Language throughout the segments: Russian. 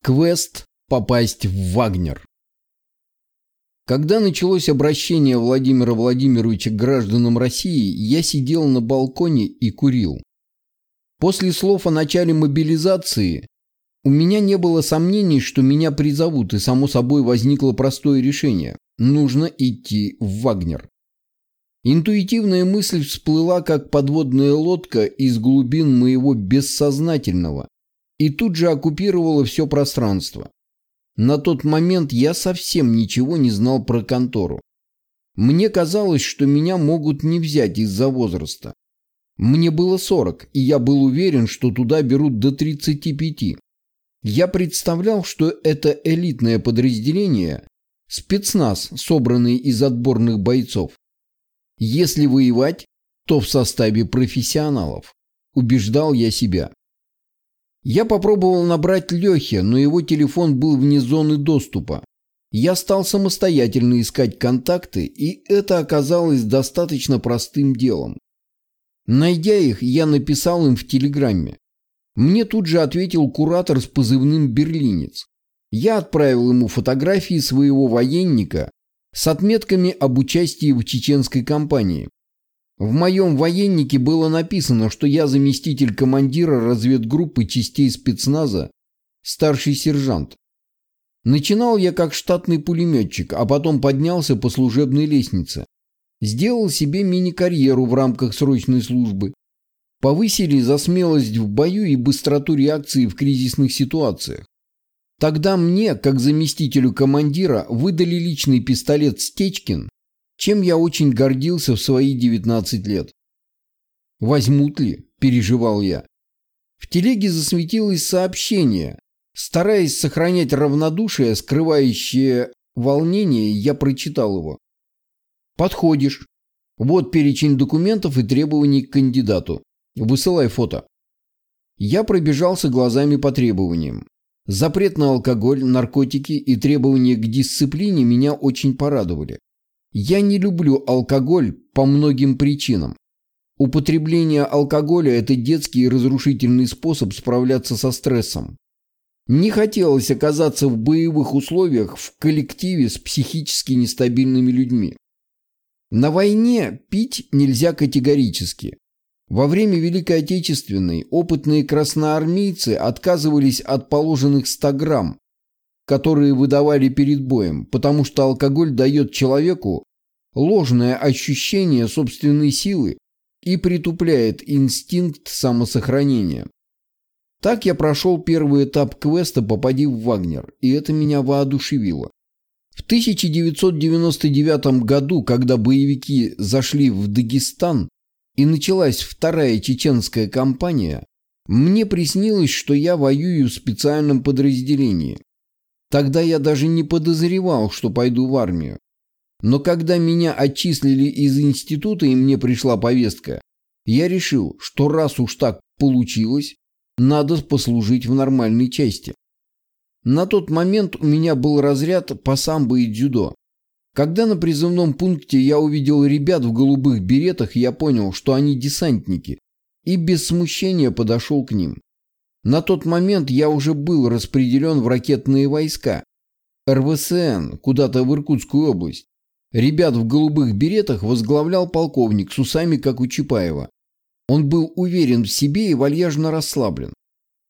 Квест «Попасть в Вагнер». Когда началось обращение Владимира Владимировича к гражданам России, я сидел на балконе и курил. После слов о начале мобилизации у меня не было сомнений, что меня призовут, и само собой возникло простое решение – нужно идти в Вагнер. Интуитивная мысль всплыла, как подводная лодка из глубин моего бессознательного, и тут же оккупировала все пространство. На тот момент я совсем ничего не знал про контору. Мне казалось, что меня могут не взять из-за возраста. Мне было 40, и я был уверен, что туда берут до 35. Я представлял, что это элитное подразделение, спецназ, собранный из отборных бойцов. Если воевать, то в составе профессионалов. Убеждал я себя. Я попробовал набрать Лехе, но его телефон был вне зоны доступа. Я стал самостоятельно искать контакты, и это оказалось достаточно простым делом. Найдя их, я написал им в телеграмме. Мне тут же ответил куратор с позывным «Берлинец». Я отправил ему фотографии своего военника с отметками об участии в чеченской кампании. В моем военнике было написано, что я заместитель командира разведгруппы частей спецназа, старший сержант. Начинал я как штатный пулеметчик, а потом поднялся по служебной лестнице. Сделал себе мини-карьеру в рамках срочной службы. Повысили за смелость в бою и быстроту реакции в кризисных ситуациях. Тогда мне, как заместителю командира, выдали личный пистолет «Стечкин», чем я очень гордился в свои 19 лет. «Возьмут ли?» – переживал я. В телеге засветилось сообщение. Стараясь сохранять равнодушие, скрывающее волнение, я прочитал его. «Подходишь. Вот перечень документов и требований к кандидату. Высылай фото». Я пробежался глазами по требованиям. Запрет на алкоголь, наркотики и требования к дисциплине меня очень порадовали. Я не люблю алкоголь по многим причинам. Употребление алкоголя – это детский и разрушительный способ справляться со стрессом. Не хотелось оказаться в боевых условиях в коллективе с психически нестабильными людьми. На войне пить нельзя категорически. Во время Великой Отечественной опытные красноармейцы отказывались от положенных 100 грамм, которые выдавали перед боем, потому что алкоголь дает человеку ложное ощущение собственной силы и притупляет инстинкт самосохранения. Так я прошел первый этап квеста «Попади в Вагнер», и это меня воодушевило. В 1999 году, когда боевики зашли в Дагестан и началась вторая чеченская кампания, мне приснилось, что я воюю в специальном подразделении. Тогда я даже не подозревал, что пойду в армию. Но когда меня отчислили из института и мне пришла повестка, я решил, что раз уж так получилось, надо послужить в нормальной части. На тот момент у меня был разряд по самбо и дзюдо. Когда на призывном пункте я увидел ребят в голубых беретах, я понял, что они десантники, и без смущения подошел к ним. На тот момент я уже был распределен в ракетные войска. РВСН, куда-то в Иркутскую область. Ребят в голубых беретах возглавлял полковник с усами, как у Чапаева. Он был уверен в себе и вальяжно расслаблен.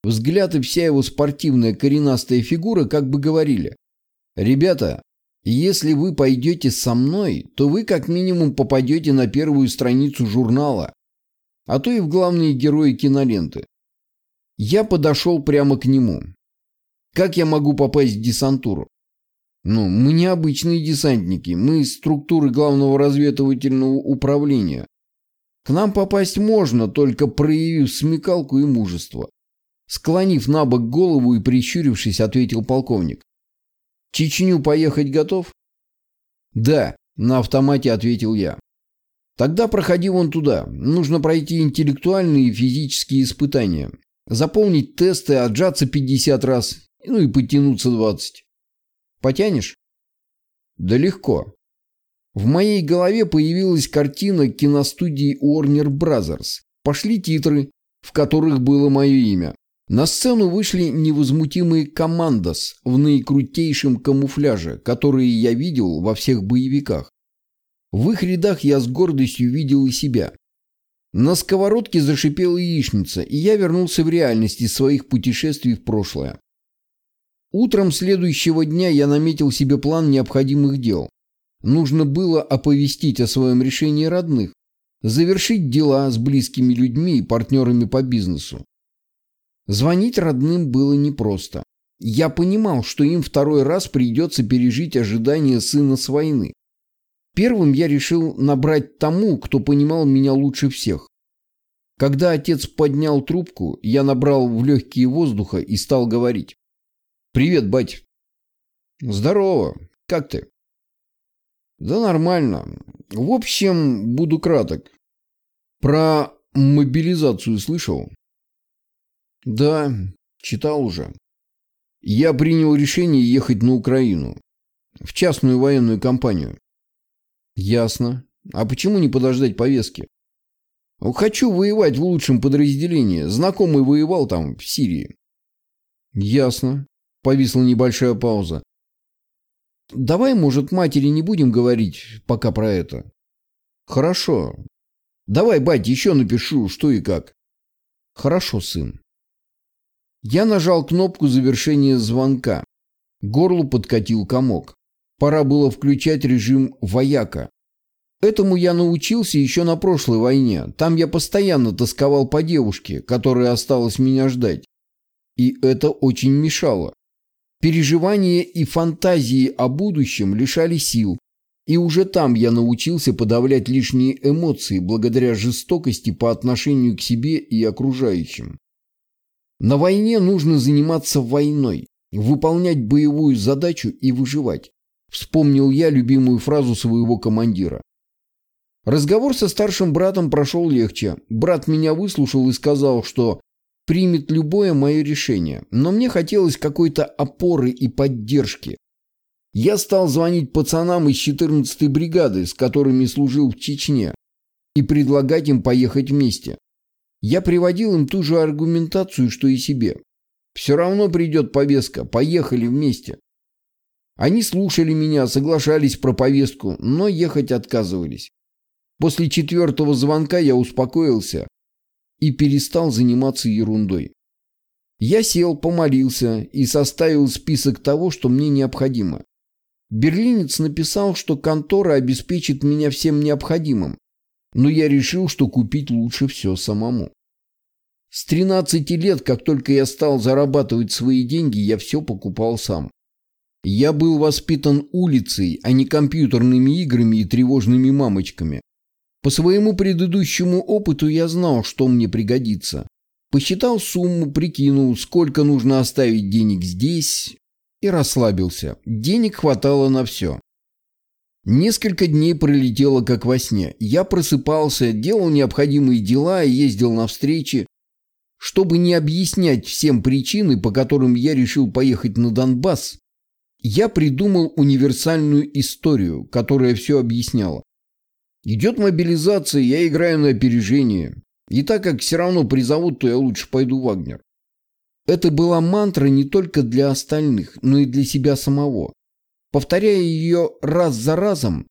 Взгляд и вся его спортивная коренастая фигура как бы говорили. «Ребята, если вы пойдете со мной, то вы как минимум попадете на первую страницу журнала, а то и в главные герои киноленты. Я подошел прямо к нему. Как я могу попасть в десантуру? Ну, мы не обычные десантники, мы из структуры главного разведывательного управления. К нам попасть можно, только проявив смекалку и мужество. Склонив на бок голову и прищурившись, ответил полковник. Чечню поехать готов? Да, на автомате ответил я. Тогда проходи вон туда. Нужно пройти интеллектуальные и физические испытания. Заполнить тесты, отжаться 50 раз, ну и подтянуться 20. Потянешь? Да легко. В моей голове появилась картина киностудии Warner Brothers. Пошли титры, в которых было мое имя. На сцену вышли невозмутимые командос в наикрутейшем камуфляже, которые я видел во всех боевиках. В их рядах я с гордостью видел и себя. На сковородке зашипела яичница, и я вернулся в реальность из своих путешествий в прошлое. Утром следующего дня я наметил себе план необходимых дел. Нужно было оповестить о своем решении родных, завершить дела с близкими людьми и партнерами по бизнесу. Звонить родным было непросто. Я понимал, что им второй раз придется пережить ожидание сына с войны. Первым я решил набрать тому, кто понимал меня лучше всех. Когда отец поднял трубку, я набрал в легкие воздуха и стал говорить. «Привет, бать». «Здорово. Как ты?» «Да нормально. В общем, буду краток. Про мобилизацию слышал?» «Да, читал уже. Я принял решение ехать на Украину. В частную военную компанию. Ясно. А почему не подождать повестки? Хочу воевать в лучшем подразделении. Знакомый воевал там, в Сирии. Ясно. Повисла небольшая пауза. Давай, может, матери не будем говорить пока про это? Хорошо. Давай, бать, еще напишу, что и как. Хорошо, сын. Я нажал кнопку завершения звонка. Горлу подкатил комок. Пора было включать режим «вояка». Этому я научился еще на прошлой войне. Там я постоянно тосковал по девушке, которая осталась меня ждать. И это очень мешало. Переживания и фантазии о будущем лишали сил. И уже там я научился подавлять лишние эмоции благодаря жестокости по отношению к себе и окружающим. На войне нужно заниматься войной, выполнять боевую задачу и выживать. Вспомнил я любимую фразу своего командира. Разговор со старшим братом прошел легче. Брат меня выслушал и сказал, что примет любое мое решение, но мне хотелось какой-то опоры и поддержки. Я стал звонить пацанам из 14-й бригады, с которыми служил в Чечне, и предлагать им поехать вместе. Я приводил им ту же аргументацию, что и себе. Все равно придет повестка, поехали вместе. Они слушали меня, соглашались про повестку, но ехать отказывались. После четвертого звонка я успокоился и перестал заниматься ерундой. Я сел, помолился и составил список того, что мне необходимо. Берлинец написал, что контора обеспечит меня всем необходимым, но я решил, что купить лучше все самому. С 13 лет, как только я стал зарабатывать свои деньги, я все покупал сам. Я был воспитан улицей, а не компьютерными играми и тревожными мамочками. По своему предыдущему опыту я знал, что мне пригодится. Посчитал сумму, прикинул, сколько нужно оставить денег здесь и расслабился. Денег хватало на все. Несколько дней пролетело как во сне. Я просыпался, делал необходимые дела и ездил на встречи. Чтобы не объяснять всем причины, по которым я решил поехать на Донбасс, я придумал универсальную историю, которая все объясняла. Идет мобилизация, я играю на опережение. И так как все равно призовут, то я лучше пойду в Вагнер. Это была мантра не только для остальных, но и для себя самого. Повторяя ее раз за разом,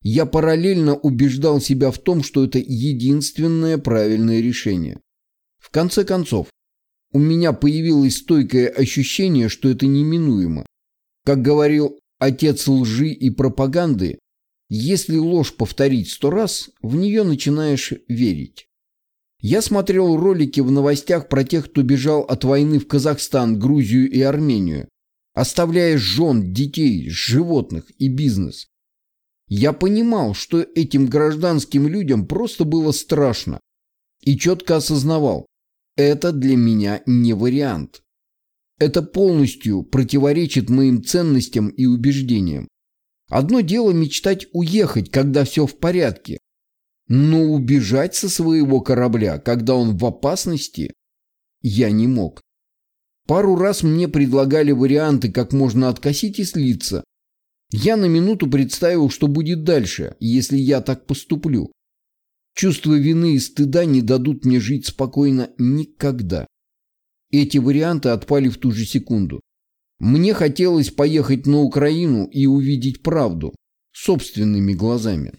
я параллельно убеждал себя в том, что это единственное правильное решение. В конце концов, у меня появилось стойкое ощущение, что это неминуемо. Как говорил отец лжи и пропаганды, если ложь повторить сто раз, в нее начинаешь верить. Я смотрел ролики в новостях про тех, кто бежал от войны в Казахстан, Грузию и Армению, оставляя жен, детей, животных и бизнес. Я понимал, что этим гражданским людям просто было страшно и четко осознавал, это для меня не вариант. Это полностью противоречит моим ценностям и убеждениям. Одно дело мечтать уехать, когда все в порядке. Но убежать со своего корабля, когда он в опасности, я не мог. Пару раз мне предлагали варианты, как можно откосить и слиться. Я на минуту представил, что будет дальше, если я так поступлю. Чувство вины и стыда не дадут мне жить спокойно никогда. Эти варианты отпали в ту же секунду. Мне хотелось поехать на Украину и увидеть правду собственными глазами.